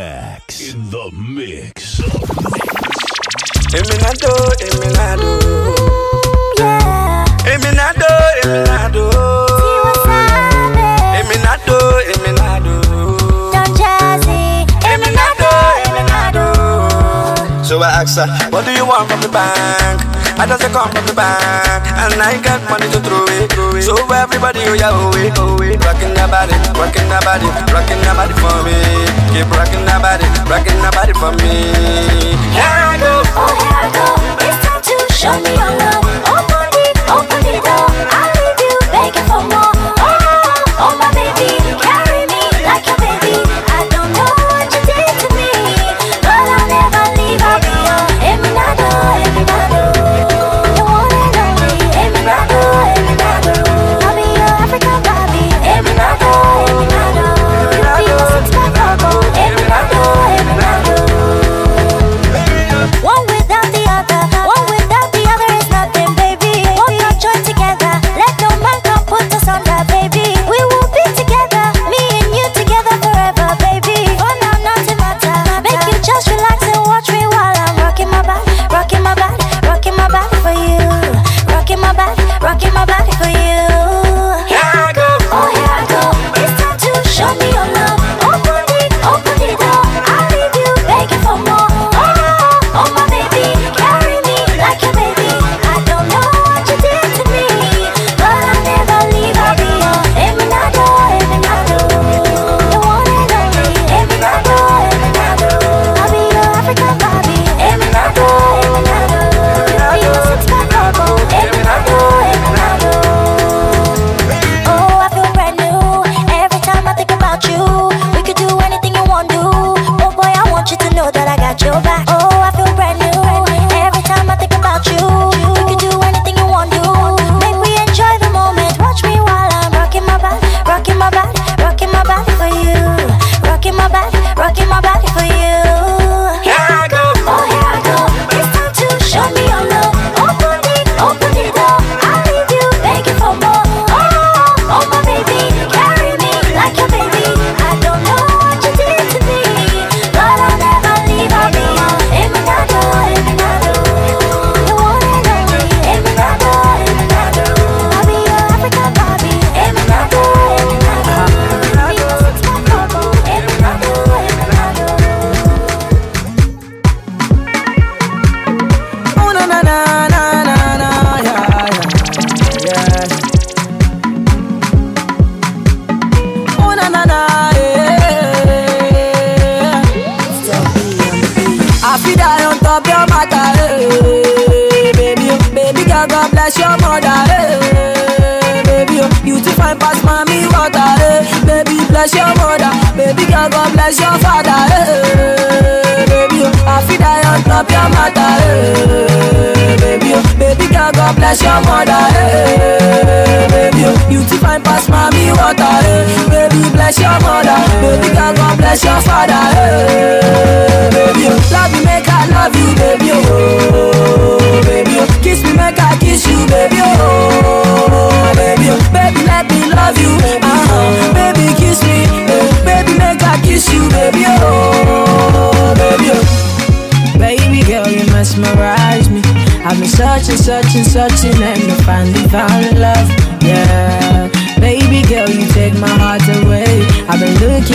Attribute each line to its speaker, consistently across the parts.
Speaker 1: Max in the mix.
Speaker 2: Eminado, Eminado. Eminado, Eminado. I ask her, What do you want from the bank? I just come from the bank, and I got money to throw it. So everybody, oh yeah, oh yeah, oh yeah, rocking that body, rocking that body, rocking that body for me. Keep rocking that body, rocking that body for me. Here I go,
Speaker 3: oh here I go. It's time to show me your love. Open it, open it up. I leave you begging for more.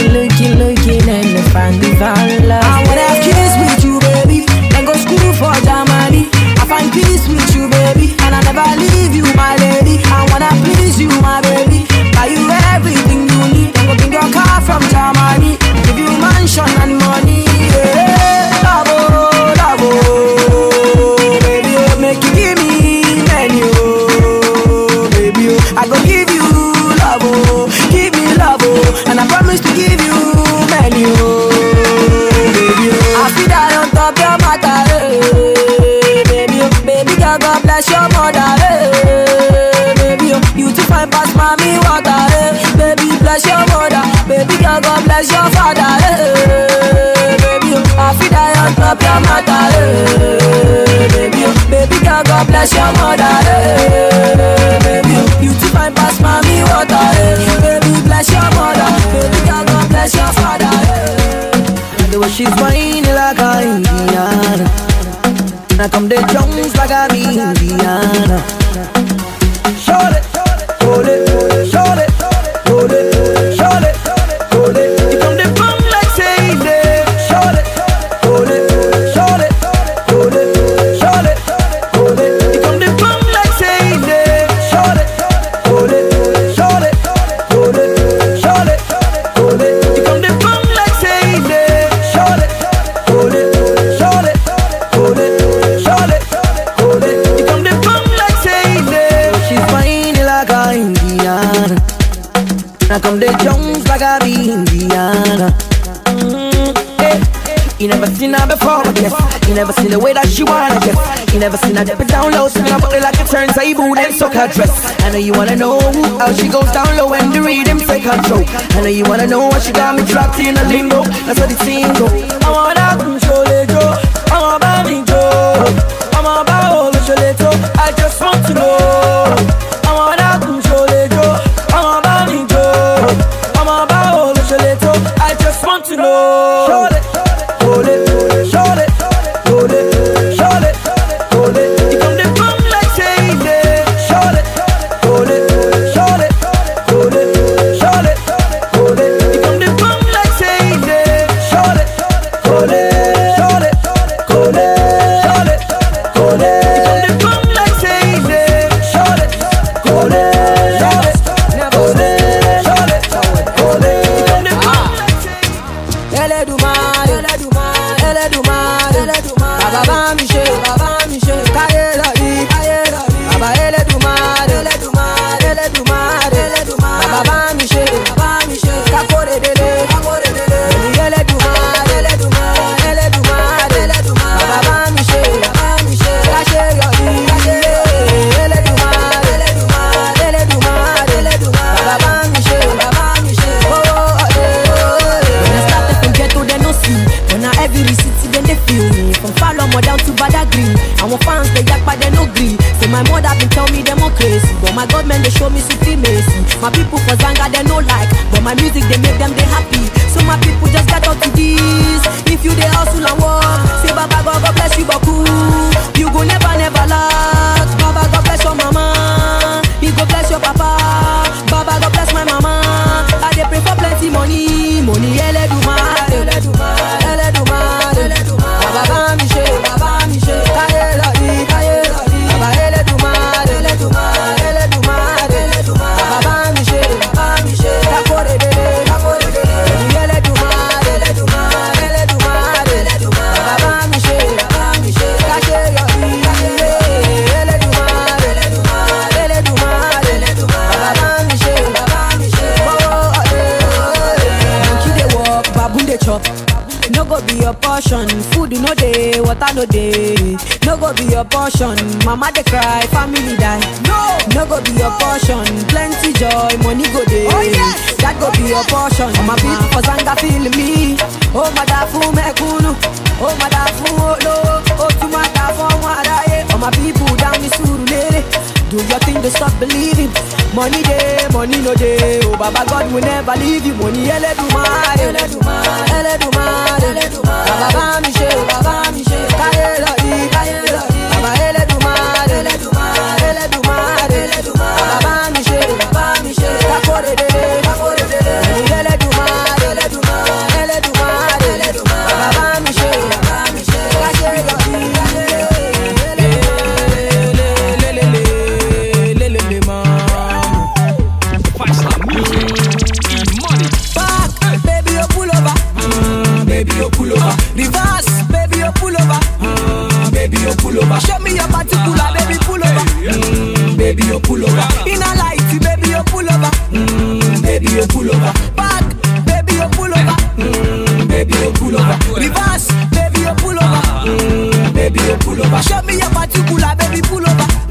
Speaker 3: Looking, looking, lucky, then me find the very last. I
Speaker 4: wanna have kids with you, baby. Then go school for Germany. I find peace with you, baby, and I never leave you, my lady. I wanna please you, my baby. Buy you everything you need. Then go bring your car from Germany. up your mother, eh, baby. Baby girl, God bless your mother, eh, baby. You too fine pass mommy water, eh, baby. Bless your mother, baby girl, God bless your father, eh. The way she's whining like a Indian, and I come the drums like a mean. never seen the way that she wanna get. You never seen her dip it down low, swinging her body like a turntable, then suck her dress. I know you wanna know how she goes down low when the rhythm take control. I know you wanna know why she got me trapped in a limbo. That's how the team go. portion. Food you
Speaker 5: no know day, water no day. No go be your portion. Mama they cry, family die. No, no go be your portion. Plenty joy, money go day. Oh yes, that go oh, be yes. your portion. Oh, my people for Zanga feel me. Oh my da fu mekunu. Oh my da fu oh no. Oh tu my da fu my da yeah. Oh my people down me soon. Do your thing, don't stop believing. Money day, money no day. Oh, Baba God will never leave you. Money, ele do mare, ele do mare, ele do mare. Baba, Baba, Michel, Baba, Michel. Kaye, Lodi, Baba, ele party cooler, baby pull over. Mmm, baby you pull over. In a light. baby you pull over. Mmm, baby you pull over. Back, baby you pull over. Mmm, baby you pull over. Reverse, baby you pull over. Mmm, baby you pull over. Show me your party cooler, baby pull over.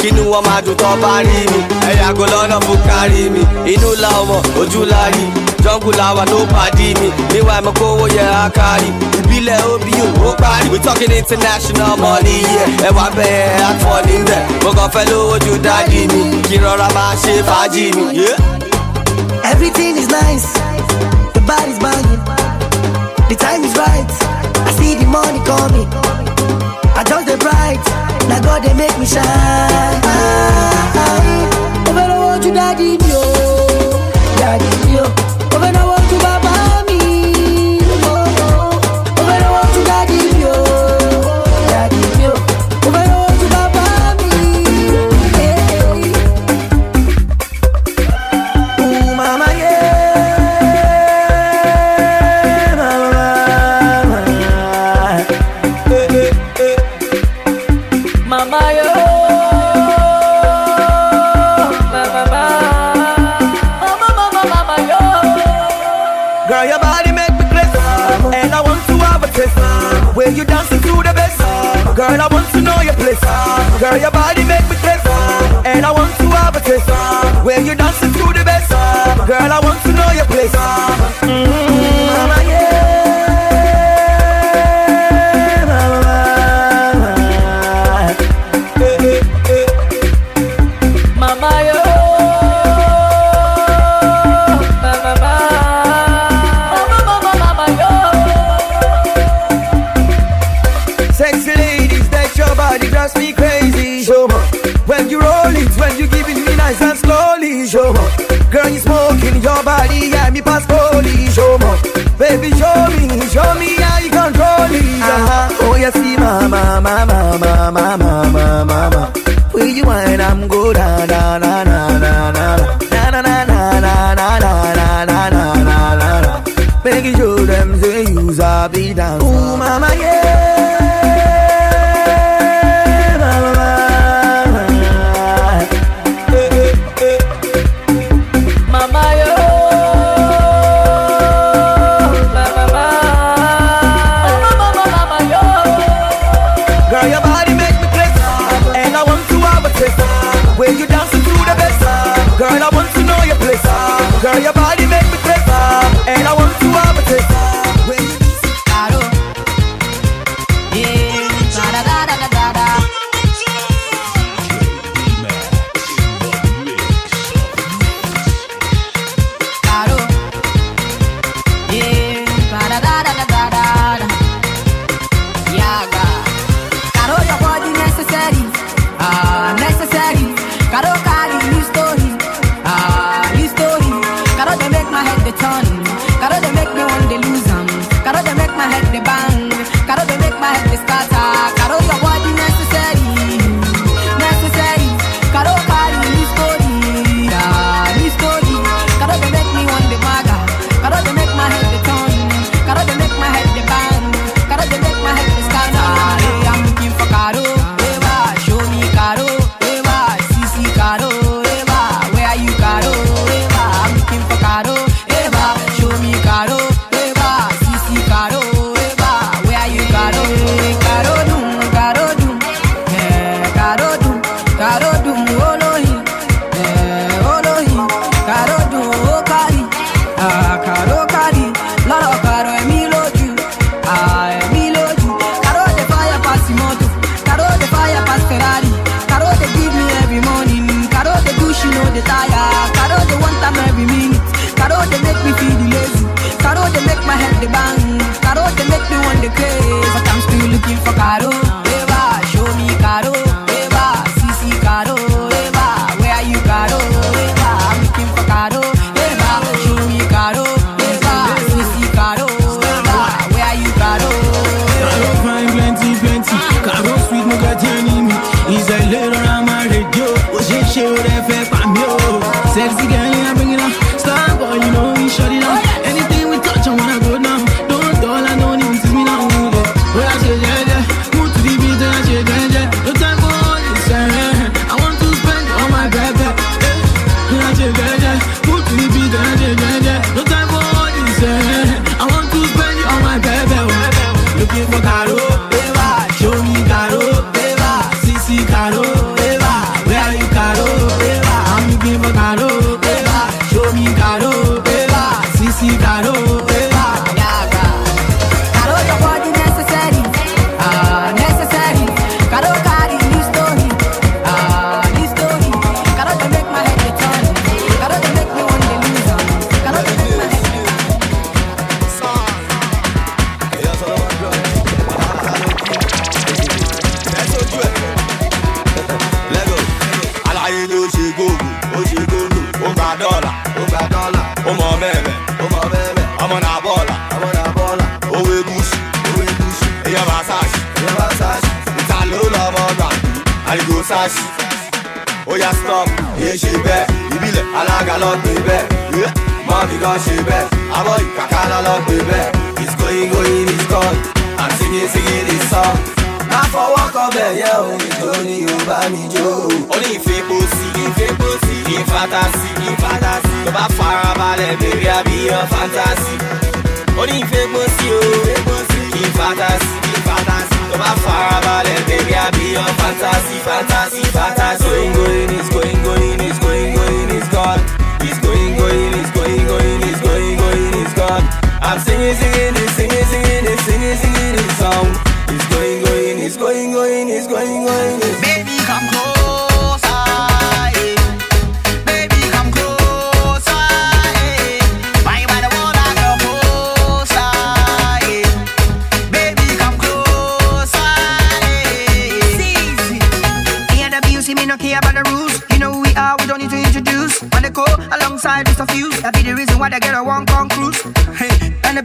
Speaker 6: kínú wọn máa dùn tán bá rí mi ẹ̀yàgò lọ́nà fún kárí mi. Inú la ọmọ ojú la rí. Jungle làwà ló pàdé mi. Níwà ẹ̀mọ́ kówó yẹ akari ìbílẹ̀ obiu ó parí. We talking international money yẹ ẹwà bẹ́ẹ̀ àtọ̀ níbẹ̀ mo kàn fẹ́ lówó ju dáàdi mi. Kí rọra máa ṣe fàájì mi.
Speaker 7: Everything is nice, the body's banging, the time is right, I see the money coming. Na God they make me shine.
Speaker 5: Ah, ah, ah. If I want you, daddy, yo, oh. daddy, yo.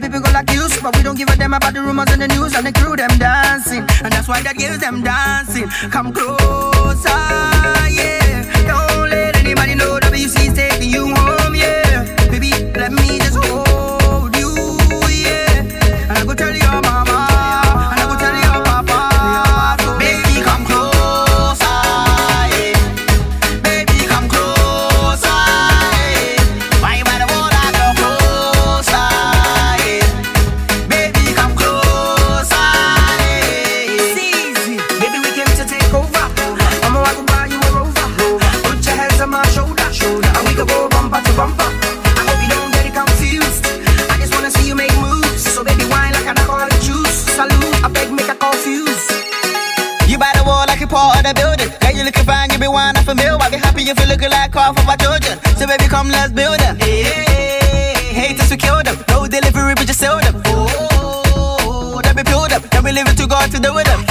Speaker 5: The
Speaker 8: people go like you, but we don't give a damn about the rumors and the news and the crew them dancing, and that's why that gives them dancing. Come closer, yeah. Car for my children. So baby, come let's build them. Hey, haters we kill them. No delivery, we just sell them. Oh, that be build up. Then we leave it to God to do with them.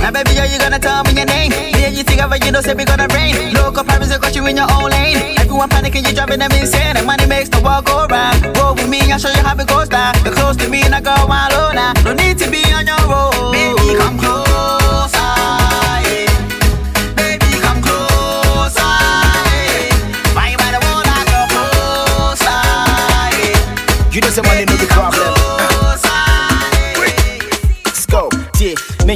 Speaker 8: Now baby, yeah, you gonna tell me your name. Me and you together, you know, say we gonna rain. Local comparison got you in your own lane. Everyone panicking, you driving them insane. And money makes the world go round. Roll with me, I'll show you how it goes down. You're close to me, and I go wild oh, low now. No need to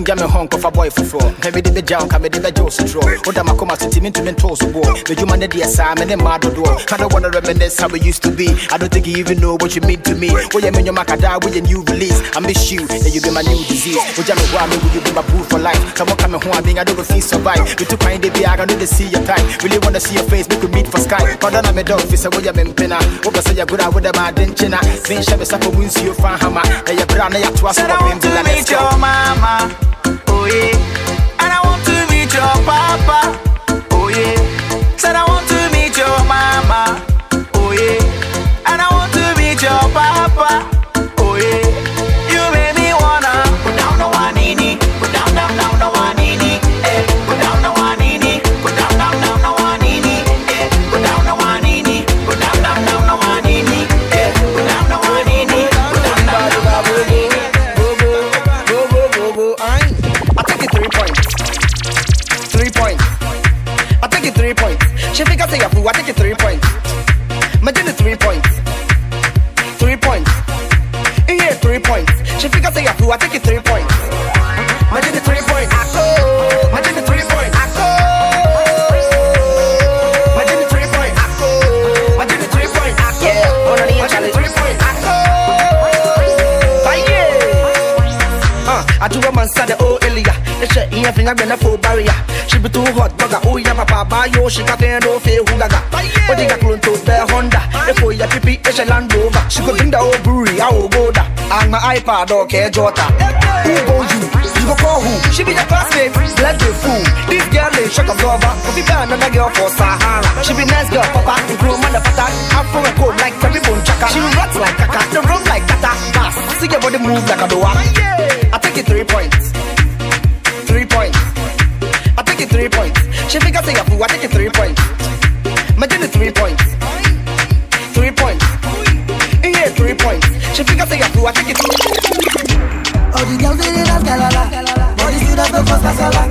Speaker 9: menja me hɔn kɔfa boy foforɔ hwɛ mede bɛgya wo ka mede bɛgye wo sotorɔ woda makoma so nti mentumi ntoo so boɔ medwuma ne deɛ saa me ne mmaa dodoɔ I don't wanna reminisce how we used to be. I don't think you even know what you mean to me. Woyɛ me nnwoma kada woyɛ new release. I miss you and you be my new disease. Wogya me hɔ a me? Will you be my boo for life? Sɛ woka me ho a me I don't feel survive. Metu kwan de biara no de see your type. Really wanna see your face make we meet for sky ɔdɔ na me dɔ fi sɛ woyɛ me mpena wopɛ sɛ yɛgoro a wode ma ade nkyena menhyɛ me sapɔ mu nsuo fa hama na yɛbrɛ a na yɛatoa so wɔ
Speaker 8: to
Speaker 9: bembela
Speaker 8: meet your mama,
Speaker 9: three points. My Jenny three points. Three points. Yeah, three points. She figure say I flew, I take it three points. My Jenny three points. I go. My Jenny three points. I go. Uh, I do a man sad, oh, Elia. It's a in your finger, gonna barrier be too hot dogga. Oh yeah, my pop Baga ou ya mapabayo Shika tendo fe hugaga Body ga. Clone to the Honda. Efo ya pipi e she Land Rover. She could bring the old brewery I will go da And my iPad or care jota. Who go you? You go call who? She be your classmate. Let's fool. This girl is shock absorber. Be band and a girl for Sahara. She be nice girl papa. Improve man the pata Afro and cold like Terry Bone Chaka. She rots like Kaka The room like Tata. Bass. See your body move like a doa I take it three points three points. She figure say, Abu, I take it three points. My dinner three points. Three points. Yeah, three points. She figure say, Abu, I take it.
Speaker 10: All the girls they dance galala, all the students don't cause kasala.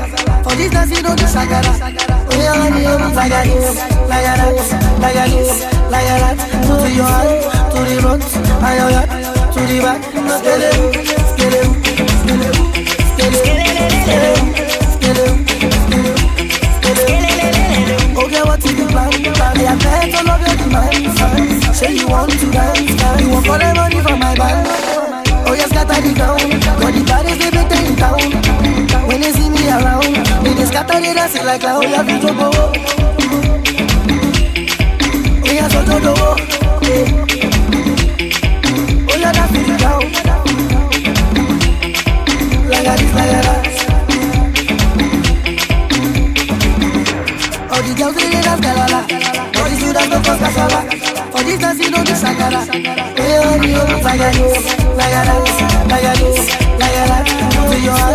Speaker 10: For this dance we don't do shagara. Oh yeah, oh, I'm here with lagaris, lagaris, lagaris, lagaris. To your heart, to the front, and your heart, to the back. No telling. like a oya fi jogo wo oya so jogo wo oya da fi jogo wo like this like a that. All the girls they dance galala, all the students don't cause kasala, all the dancing don't do shakara. Hey,
Speaker 11: oh, the old tagado, tagado, tagado, tagado, do.
Speaker 8: Your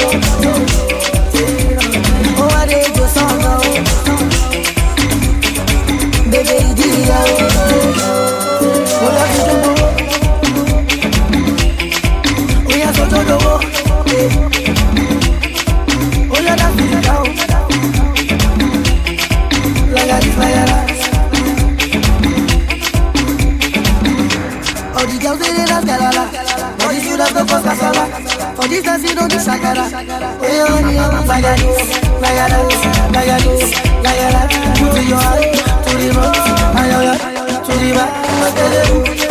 Speaker 8: Fire loose, fire loose, fire loose, fire loose. Put your to the
Speaker 10: road, to the back. You?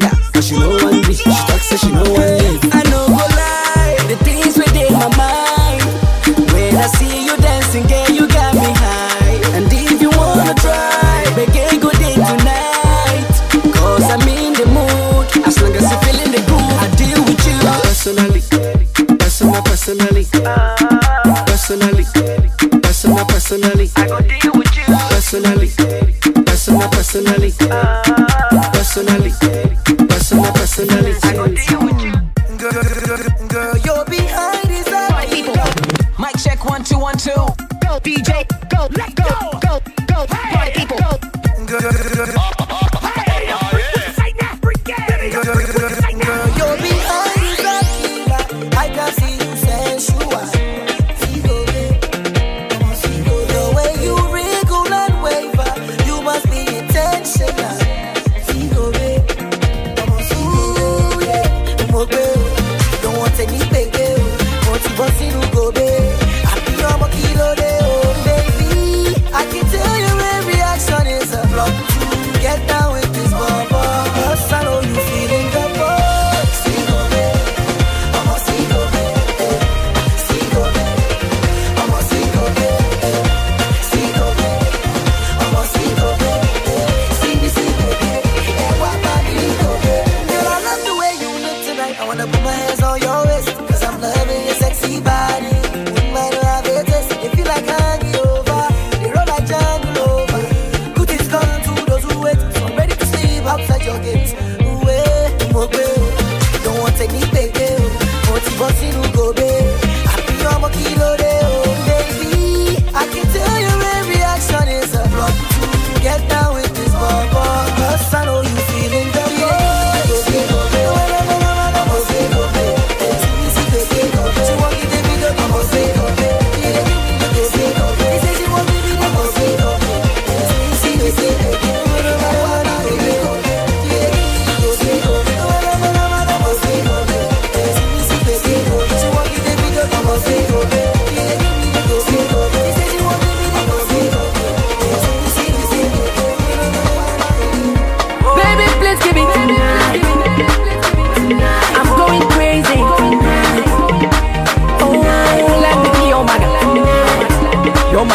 Speaker 10: fire.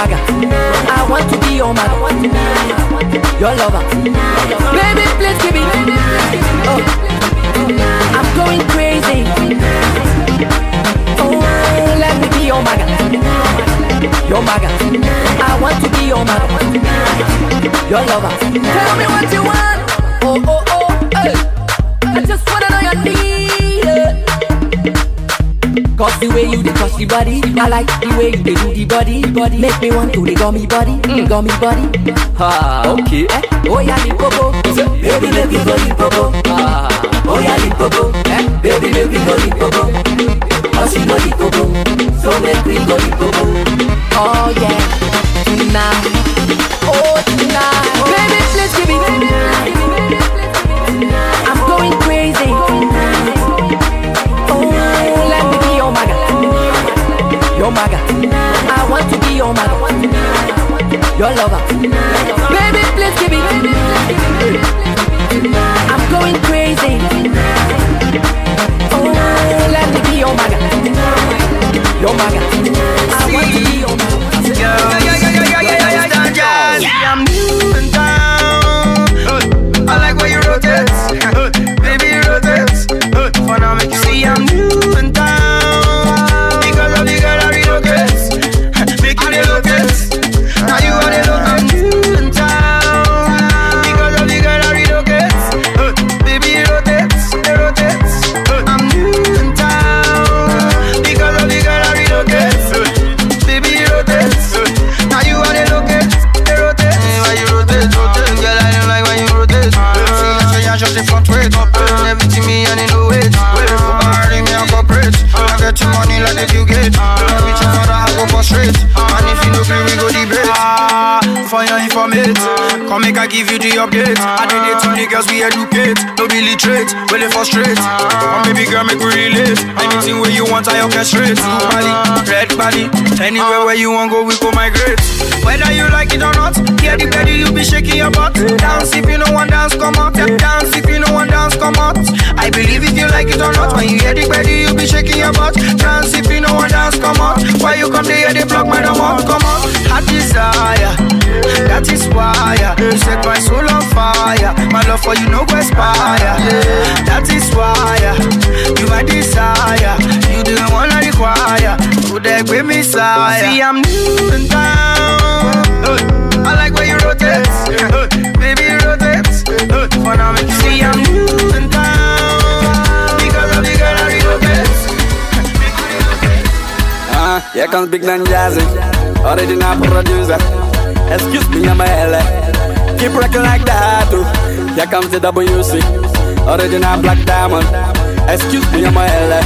Speaker 10: Your. I
Speaker 5: want to be your maga. Your lover. Baby, please give it. Oh, I'm going crazy. Oh, let me be your maga. Your maga. I want to be your maga. Your lover. Tell me what you want. Oh, oh, oh, hey. I just wanna know your need. Cause the way you dey touch the body, I like the way you dey do the body, body. Make me want to the gummy body, mm. gummy body. Ah, okay. Eh? Oh yeah, the popo. Baby, make me go the popo. Ah, oh yeah, the popo. Eh? Baby, make me go the popo. Cause you know the popo, so make me go the popo. Oh yeah, tonight. Oh tonight. Baby, please give it. I'm I want to be your maga. Your lover. Baby, please give it. I'm going crazy. Oh, let me be your maga. Your maga. I want to be your maga.
Speaker 7: Yeah, yeah, yeah, yeah, yeah, yeah, yeah, yeah, yeah. For your informate. Come make I give you the update. I did it to the girls we educate. No be literate, well they frustrate. Come baby girl, make we relate. Anything where you want, I orchestrate. Blue body, red body. Anywhere where you want go, we go migrate. Whether you like it or not, hear the belly, you be shaking your butt. Dance if you know one dance, come out. Dance if you know one dance, come out. I believe if you like it or not, when you hear the belly, you be shaking your butt. Dance if you know one dance, come out. Why you come there, they block my up, come out. Hot desire, that is why you set my soul on fire. My love for you no go expire. Yeah. That is why uh, you my desire. You the one I require. Who they be Messiah? See, I'm new in town. I like where you rotate, baby rotate. For now, make see I'm new in town because of the girl I rotate. Uh, uh-huh.
Speaker 2: here comes Big Man Jazzy, original producer. Excuse me, I'm a LA. Keep rocking like that, too. Here comes the WC, original Black Diamond. Excuse me, I'm a LA.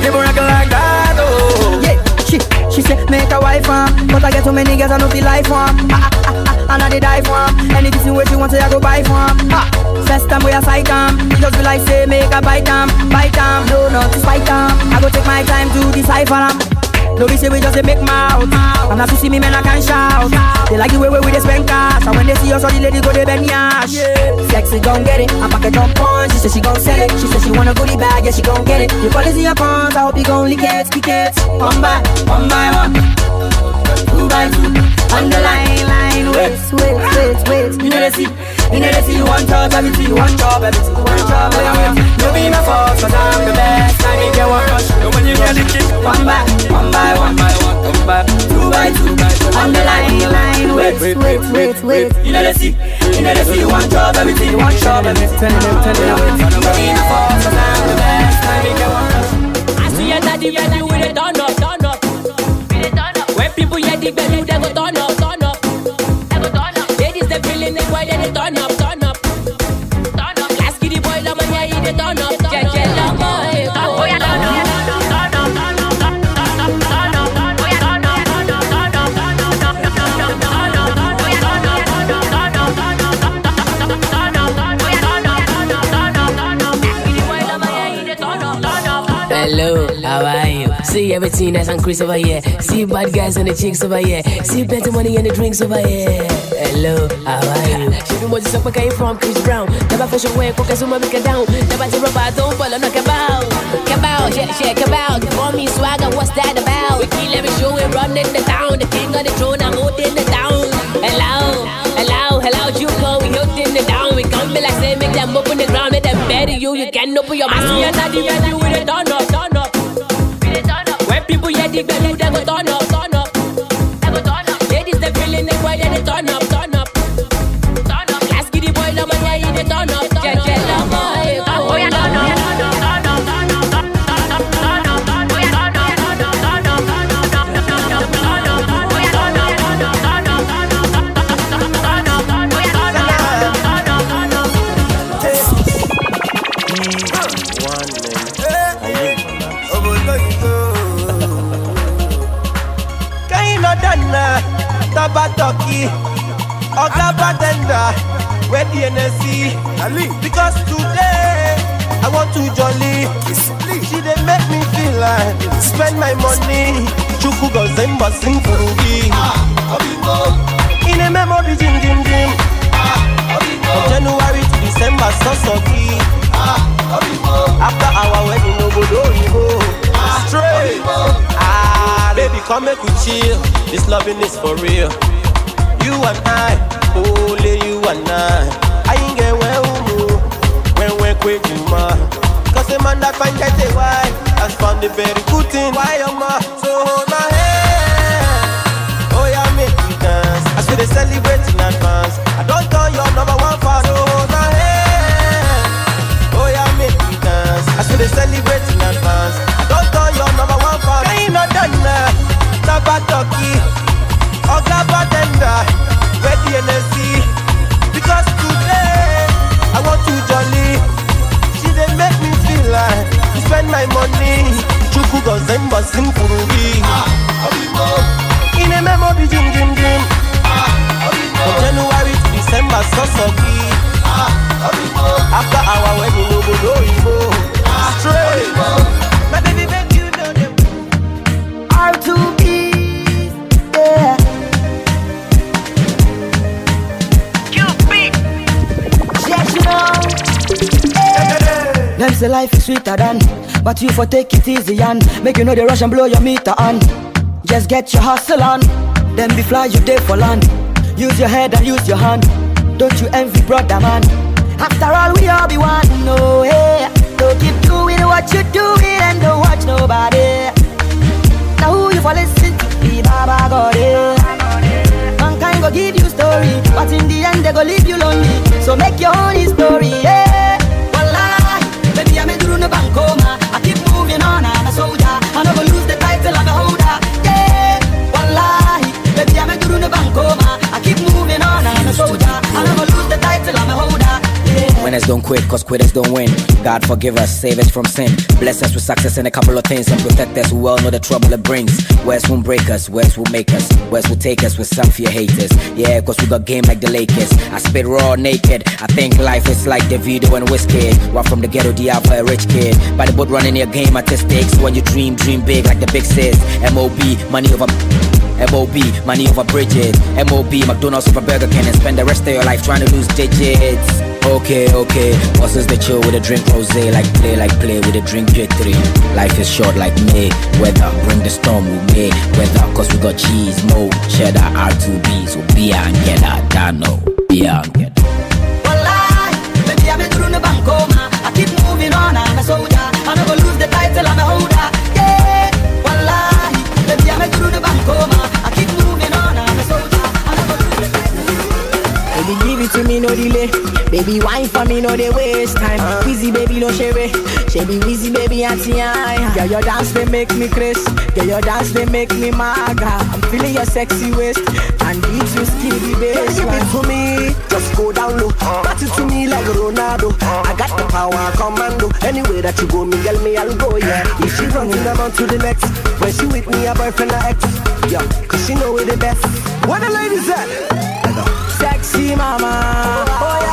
Speaker 2: Keep rocking like that, oh.
Speaker 12: Yeah, she, she say make a wife um, but I get too many girls I know feel life um. Ah, ah, ah, ah, and I dey die for 'em. Anything where she want say I go buy for 'em. Ah, first time we a 'em, it just be like say make a bite 'em, bite 'em. No, not to spite 'em. I go take my time to decipher 'em. No be say we just dey make mouth, and as you see me man I can shout. They like the way we we dey spend cash, and when they see us all the ladies go dey bend yash. Sexy gon' get it, I pack it on punch. She say she gon' sell it, she say she wanna goodie bag, yeah she gon' get it. You policy your cons, I hope you gon' lick it, kick it. One by, one by one, two by two. On the line, line, wait, wait, wait, wait. You know they see, you know they see. One job, everything, one job, everything, one job, everything. You be my first, cause I'm the best. I make you one rush.
Speaker 2: So when you get the kick,
Speaker 12: One by, one by one,
Speaker 2: by one, one by
Speaker 12: two by two. On the line, line, wait, wait, wait, wait, wait. You know they see, you know they see. One job, everything, one job, everything. Turn it up, turn it up. You be my first, cause I'm the best. I make you one rush.
Speaker 13: I see enter the venue with See everything that's on Chris over here. See bad guys and the chicks over here. See plenty money and the drinks over here. Hello, how are you? She be what you came from Chris Brown. Never fashion wear, cook as make it down. Never to rubber, don't follow, no cabal. Cabal, yeah, yeah, cabal. For me, swagger, what's that about? We kill every show and run in the town. The king of the throne, I'm holding the town. Hello, hello, hello, you go, we holding the down. We come be like say, make them open the ground, make them bury you. You can't open your mouth. I see another venue with a turn up, the venue, they go turn up,
Speaker 14: NSC. Because today, I want to jolly. She dey make me feel like spend my money. Chuku go zemba sing for me. In a memory, jim jim jim. From January to December, so socky. After our wedding, no go do Straight. Ah, baby, come make we chill. This loving is for real. You and I, only you and I. quick you ma. Cause a man that find get a wife has found a very good thing. Why am I so hold my hand? Oh yeah, make we dance. We dey celebrate in advance. I don't turn your number one fan. So hold my hand. Oh yeah, make we dance. As we dey celebrate go zemba sing. In a memory, jim jim jim. From January to December, so socky. After our wedding, no go no go. Straight. My baby, make you know them.
Speaker 12: R2B, yeah. Yes, you know. Them say life is sweeter than, but you for take it easy and make you know the rush and blow your meter on. Just get your hustle on, then be fly you day for land. Use your head and use your hand. Don't you envy brother man? After all, we all be one. No, hey, don't keep doing what you doing and don't watch nobody. Now who you for listen to? Be Baba God? Mankind go give you story, but in the end they go leave you lonely. So make your own story, yeah.
Speaker 15: Winners don't quit, cause quitters don't win. God forgive us, save us from sin. Bless us with success in a couple of things and protect us. We all know the trouble it brings. West won't break us, West will make us. West will take us with some fear haters. Yeah, cause we got game like the Lakers. I spit raw naked. I think life is like the video and whiskey. While from the ghetto, the alpha, a rich kid. By the boat running your game at the stakes. When you dream, dream big like the big sis. MOB, money over. MOB, money over bridges. MOB, McDonald's over Burger King and spend the rest of your life trying to lose digits. Okay, okay. Bosses the chill with a drink rose, like play, like play with a drink J3. Life is short like May. Weather, bring the storm with me. Weather, cause we got cheese, mo, cheddar, R2B. So beer and get that, Dano. Oh. Beer and get
Speaker 16: Wallahi,
Speaker 5: to me, no delay. Baby, wine for me, no they waste time. Easy, baby, no share Shabby, easy, baby, auntie, aye. Girl, your dance, they make me crazy. Girl, your dance, they make me maga. I'm feeling your sexy waist. And beats you skinny bass.
Speaker 14: Give it to me, just go down low. It to me like a Ronaldo. I got the power, commando. Anywhere that you go, me, girl, me, I'll go, yeah. If she running, I'm on to the next. When she with me, a boyfriend, a ex. Yeah, cause she know we the best. Where the ladies at?
Speaker 5: Sexy mama, oh yeah,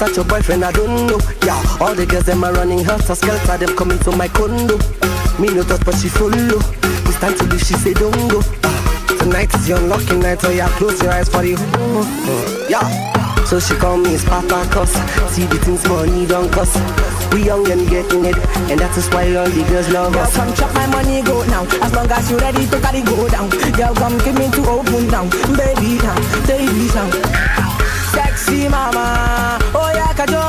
Speaker 14: that your boyfriend? I don't know. Yeah, all the girls them are running helter skelter. Them coming to my condo. Me no touch, but she follow. It's time to leave. She say don't go. Ah, tonight is your unlucky night, so yeah, close your eyes for the. Yeah. So she call me Spartacus. See the things money don't cost. We young and getting it, and that is why all the girls love us.
Speaker 5: come chop my money, go now. As long as you ready to carry go down. Girl, come give me to open down. Baby, now, baby, now. Sexy mama, oh yeah, kajo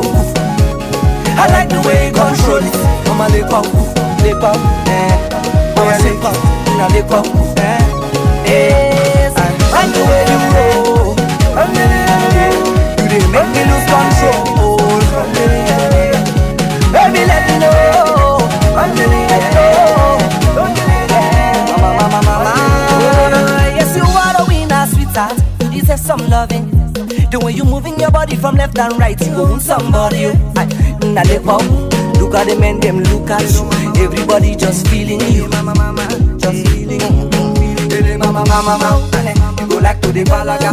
Speaker 4: let. I like the way you control it, mama let go, let go. Eh, yeah, let go, now let go. Eh, yes, I like the way you roll. You make me lose control. Baby, let me know. Mama, mama, mama.
Speaker 16: Sweetheart. You deserve some loving. The way you moving body from left and right, you want somebody. Now they pop. Look at the men, them look at you. Everybody just feeling you. Mama, mama, just feeling you.
Speaker 4: Mama, mama, mama. You go like to the balaga.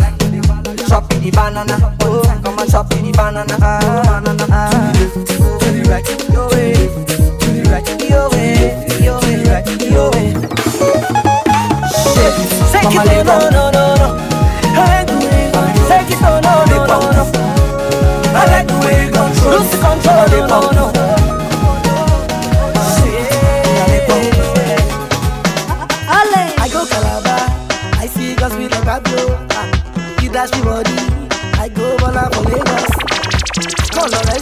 Speaker 4: Chop the banana. Oh, come and chop the banana. Ah, banana. Ah. To the left, to the right, your way. Eh. To the right, your way. Eh. Your eh. way, your way. Shake it,
Speaker 16: Take
Speaker 4: mama,
Speaker 16: it,
Speaker 4: let
Speaker 16: no, no, no, Lose control, no, no, no.
Speaker 17: I go Calabar, I see girls with a Pablo. Ah, you dash me body, I go Bola for Lagos. Call her I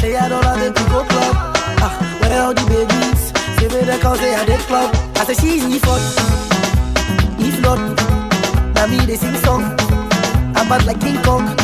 Speaker 17: say I don't have to go club. Ah, where all the babies? Say me they call say I did club. I say she's if not, if not, now me they sing song. I'm bad like King Kong.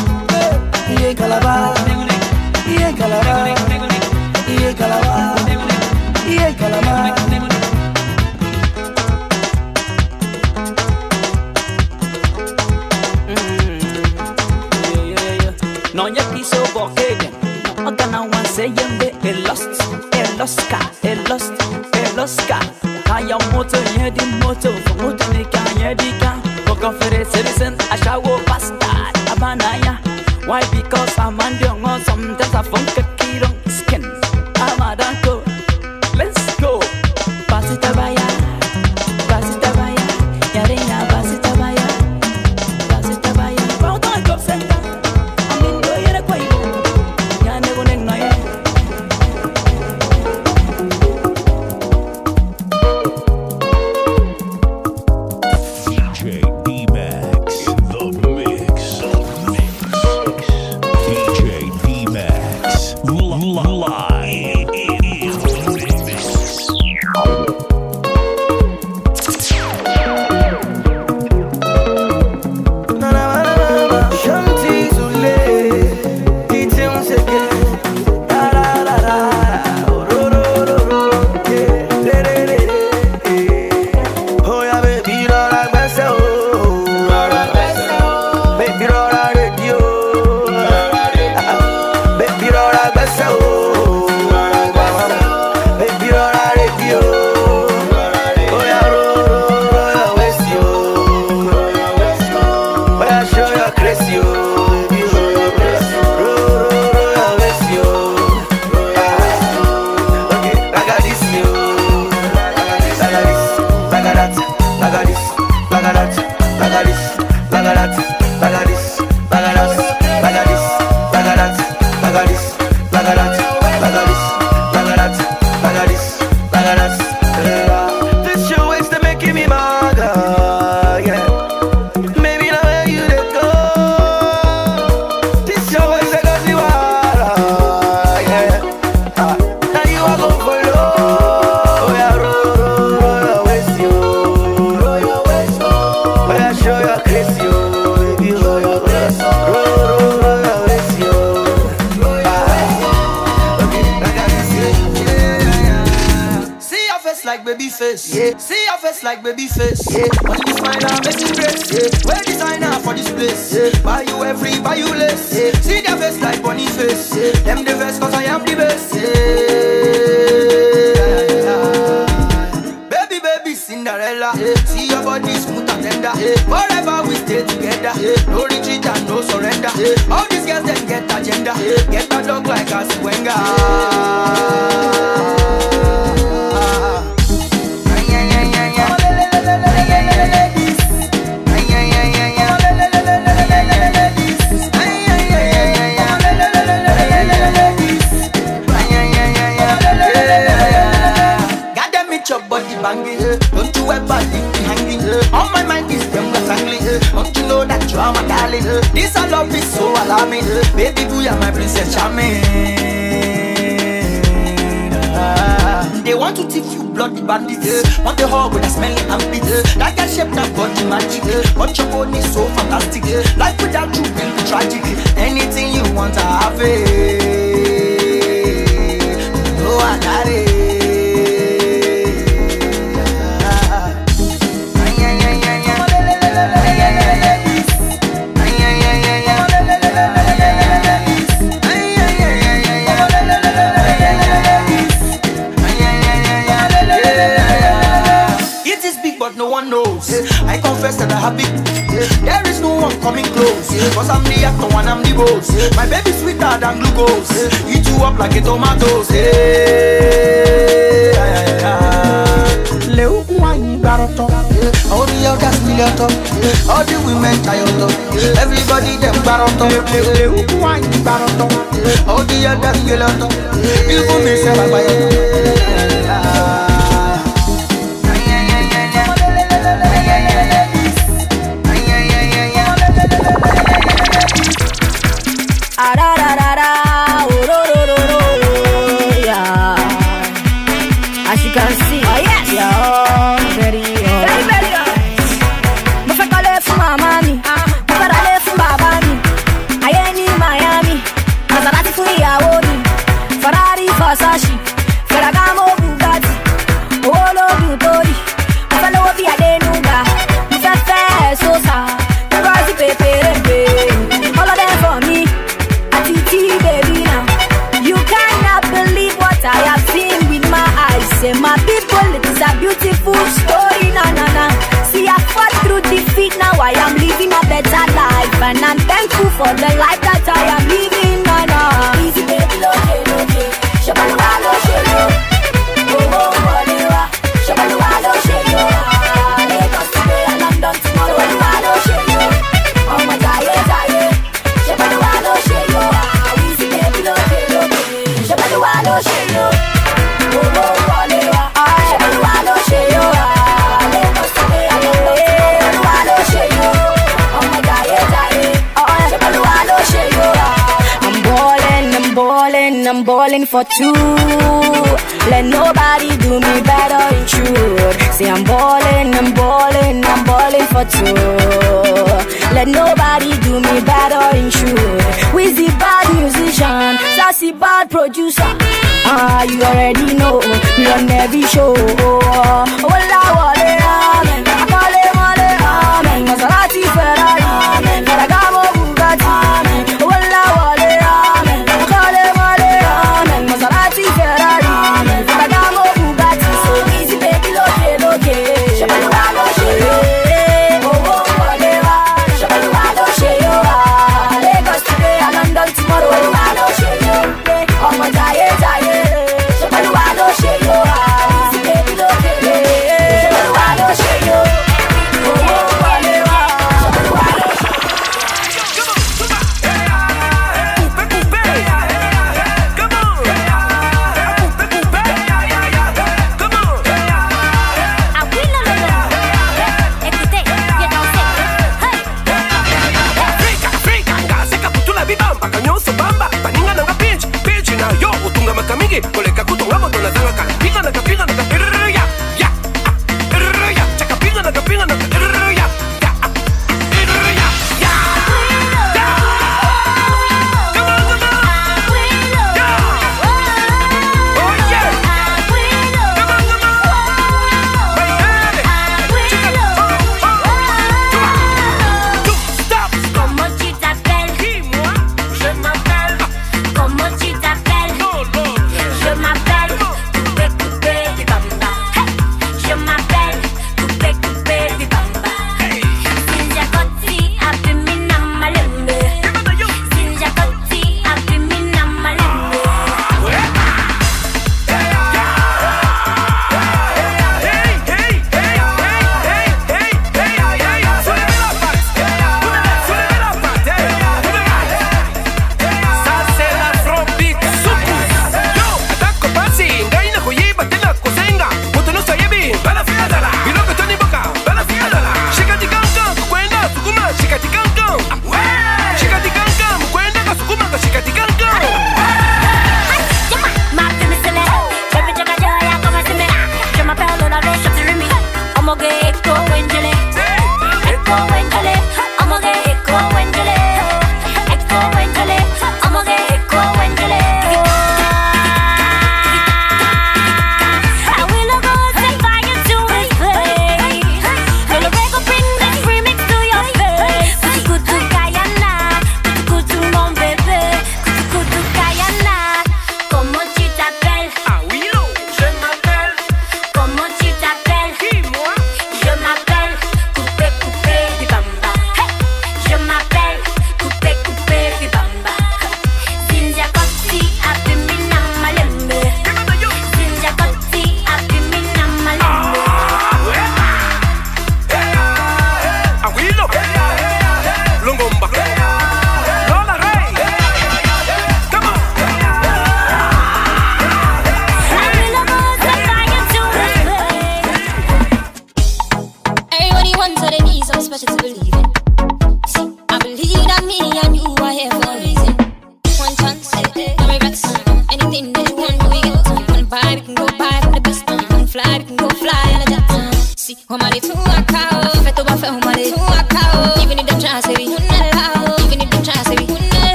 Speaker 8: so fantastic. Life without you will be tragic. Anything you want, I have it. I confess that I have it. There is no one coming close. Cause I'm the actor and I'm the boss. My baby's sweeter than glucose. Eat you up like a tomato.
Speaker 5: Hey, Only your gas million top. All the women tired up. Everybody them baroto. All the others million top. Even me say bye.
Speaker 18: for
Speaker 19: two. Let nobody do me better in truth. Say I'm ballin', I'm ballin', I'm ballin' for two. Let nobody do me better in truth. the bad musician, sassy bad producer. Ah, you already know, we on every show. Oh, oh,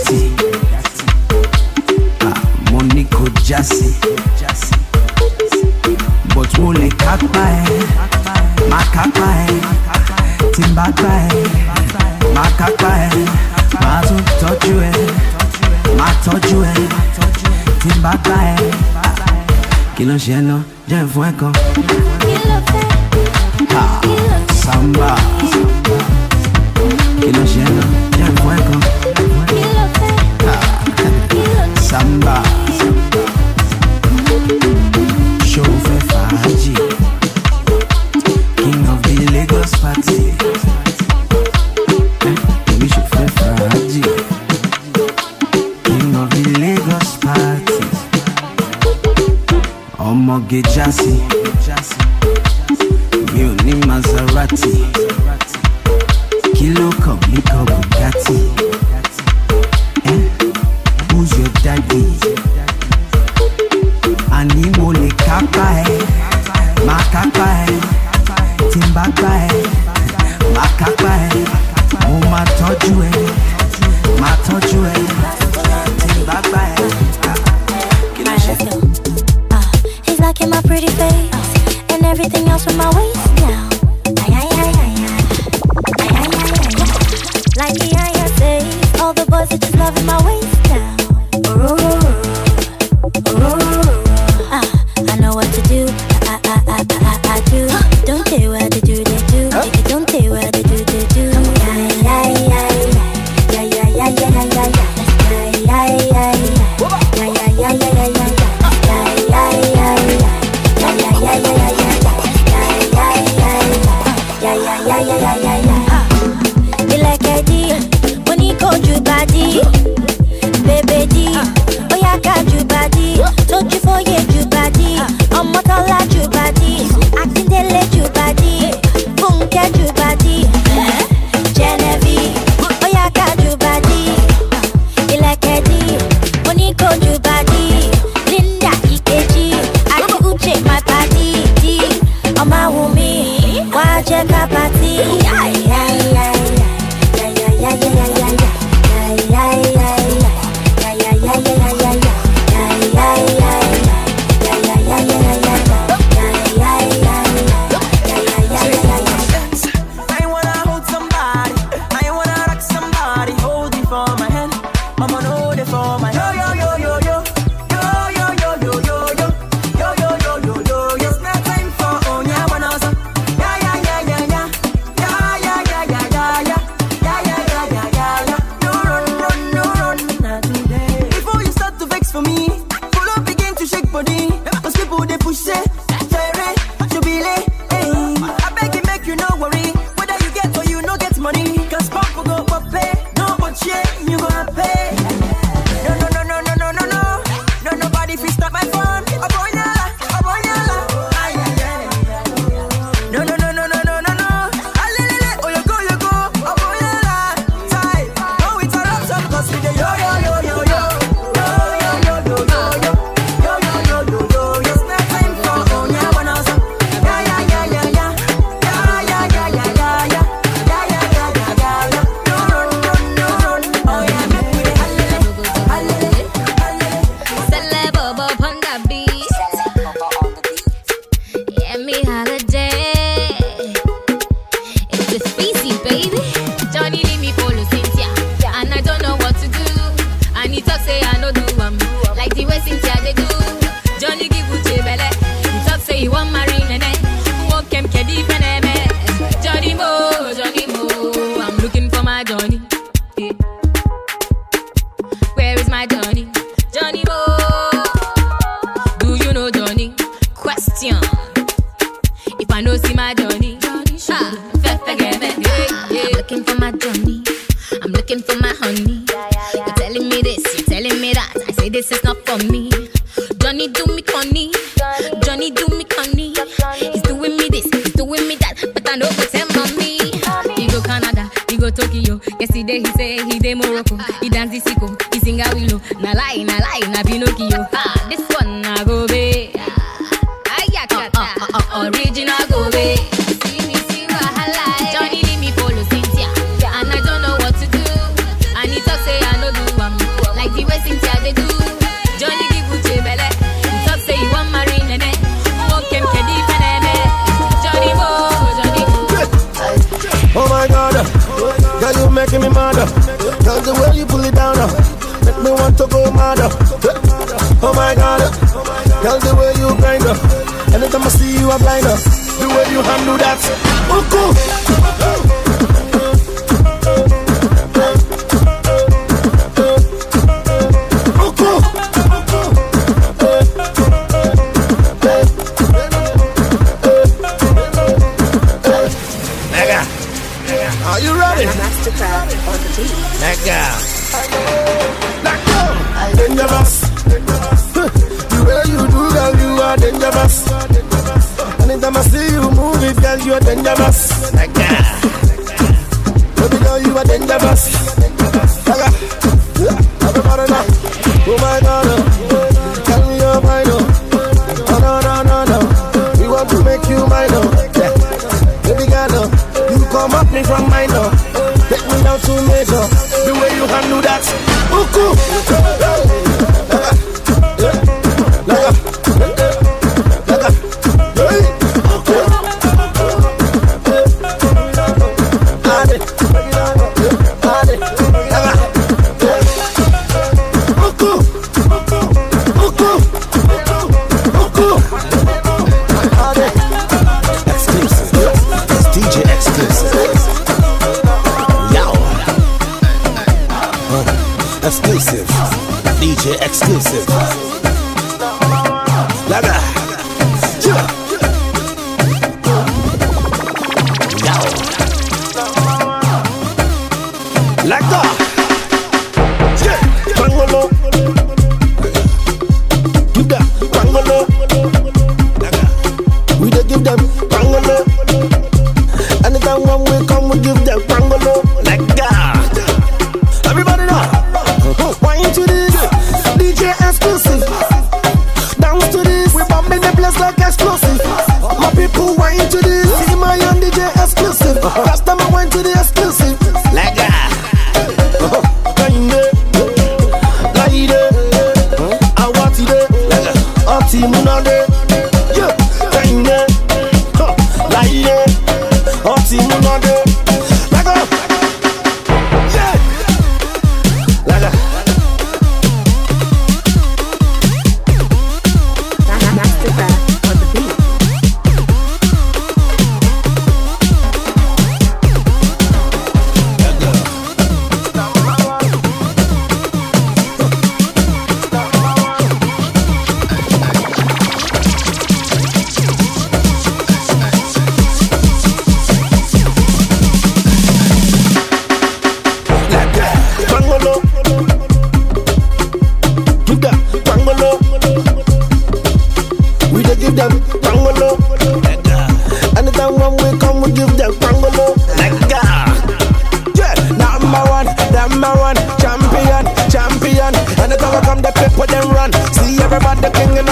Speaker 19: dátì ah,
Speaker 3: mo ní kò but mo lè kápá ẹ. Má kápá ẹ. Tí n bá ma ẹ má kápá ẹ. Má tún tọ́jú ẹ. Má tọ́jú ẹ. Tí n bá gbá ẹ. Kí ló ṣe lọ? Jẹ́ fún ẹ ah, kí ló fẹ́. samba. Kí ló ṣe lọ? Jẹ́ fún ẹ samba. Ṣó fẹ́ fàájì. King of the Lagos party. Eh, èmi ṣó fẹ́ king of the Lagos party. Ọmọge jásí mi ò ní Maserati.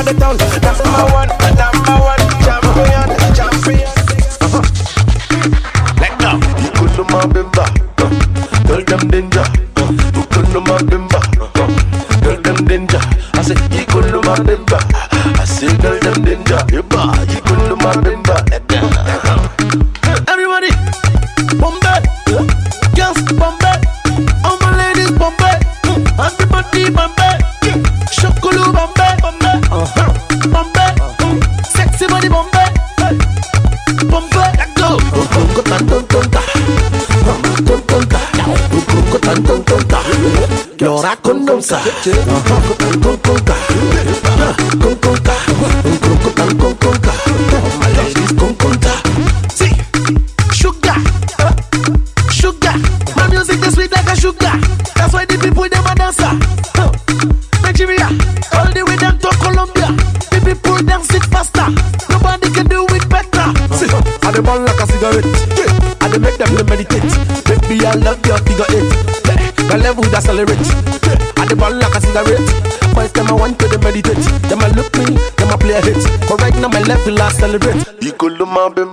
Speaker 20: reggaeton 在。till I
Speaker 14: celebrate. You could do my baby.